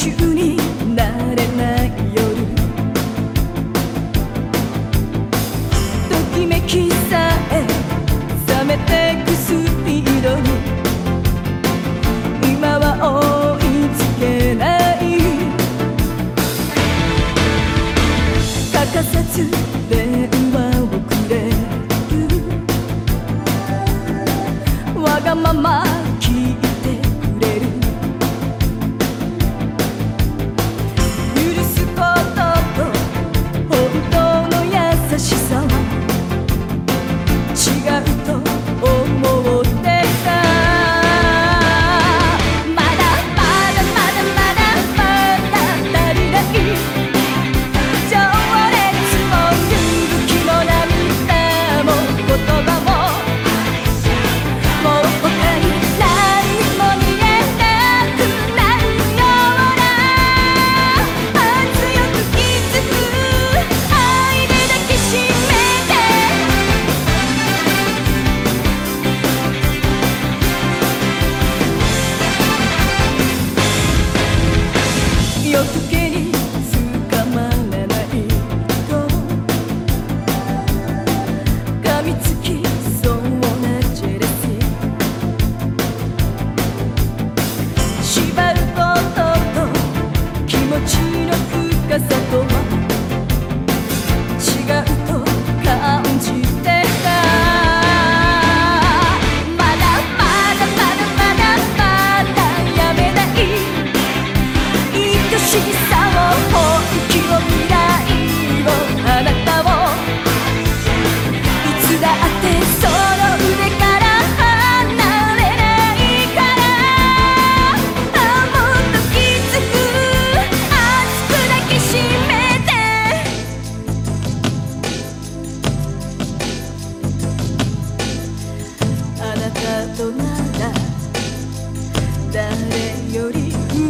中になれない夜ときめきさえ冷めてくスピードに。今は追いつけない欠かさず電話をくれるわがまま what you melody